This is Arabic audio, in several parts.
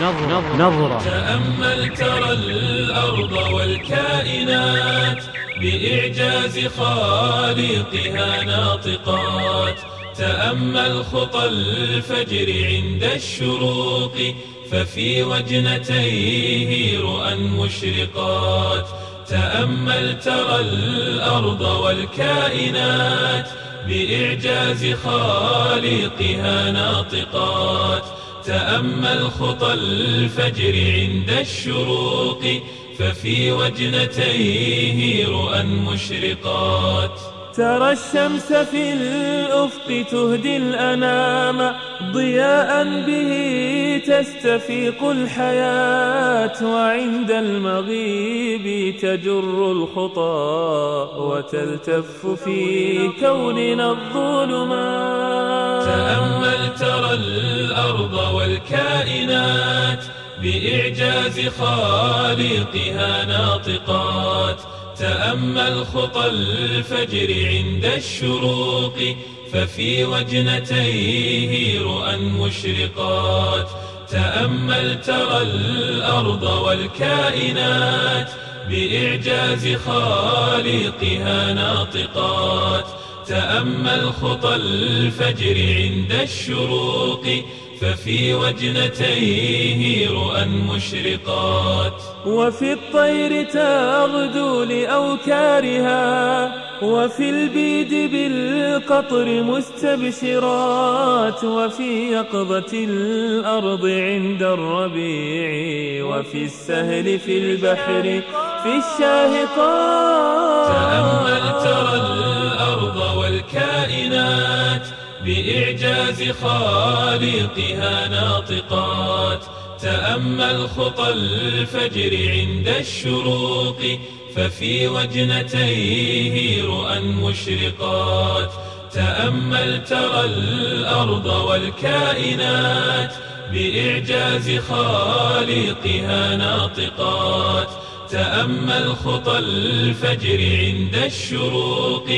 نظرة. نظرة تأمل ترى الأرض والكائنات بإعجاز خالقها ناطقات. تأمل خطى الفجر عند الشروق ففي وجنتيه رؤى مشرقات. تأمل ترى الأرض والكائنات بإعجاز خالقها ناطقات. تأمل خطى الفجر عند الشروق ففي وجنتيه رؤى مشرقات. ترى الشمس في الأفق تهدي الأنام ضياء به تستفيق الحياة وعند المغيب تجر الخطى وتلتف في كوننا الظلمات. تأمل ترى الأرض والكائنات بإعجاز خالقها ناطقات. تأمل خطى الفجر عند الشروق ففي وجنتيه رؤى مشرقات. تأمل ترى الأرض والكائنات بإعجاز خالقها ناطقات. تأمل خطى الفجر عند الشروق ففي وجنتيه رؤى مشرقات. وفي الطير تغدو لأوكارها وفي البيد بالقطر مستبشرات وفي يقظة الأرض عند الربيع وفي السهل في البحر في الشاهقات. تأمل ترى الأرض والكائنات بإعجاز خالقها ناطقات. تأمل خطى الفجر عند الشروق ففي وجنتيه رؤى مشرقات. تأمل ترى الأرض والكائنات بإعجاز خالقها ناطقات. تأمل خطى الفجر عند الشروق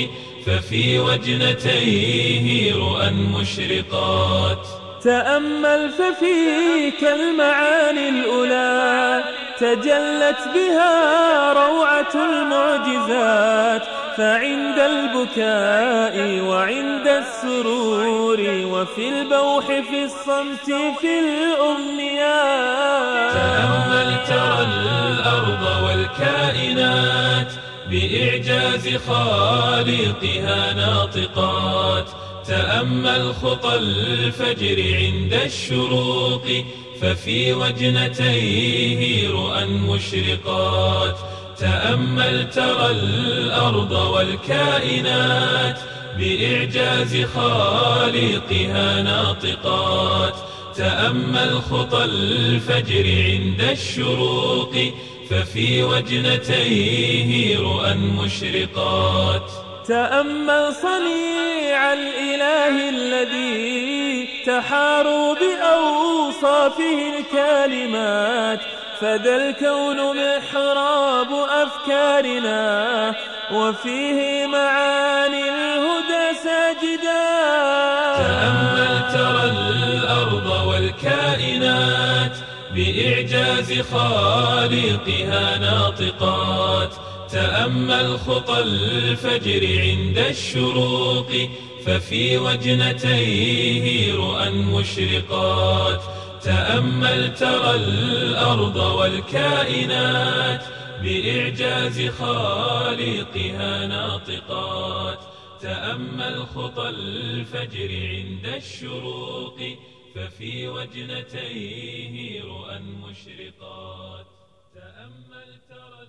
ففي وجنتيه رؤى مشرقات. تأمل ففيك المعاني الأولى تجلت بها روعة المعجزات. فعند البكاء وعند السرور وفي البوح في الصمت في الأمنيات. تأمل ترى الأرض والكائنات. بإعجاز خالقها ناطقات. تأمل خطى الفجر عند الشروق ففي وجنتيه رؤى مشرقات. تأمل ترى الأرض والكائنات بإعجاز خالقها ناطقات. تأمل خطى الفجر عند الشروق ففي وجنتيه رؤى مشرقات. تأمل صنيع الإله الذي تحاروا بأوصافه الكالمات فذا الكون محراب أفكارنا وفيه معاني الهدى ساجدات تأمل ترى الأرض والكائنات. بإعجاز خالقها ناطقات. تأمل خطى الفجر عند الشروق ففي وجنتيه رؤى مشرقات. تأمل ترى الأرض والكائنات بإعجاز خالقها ناطقات. تأمل خطى الفجر عند الشروق ففي وجنتيه رؤى مشرقات تأمل ترى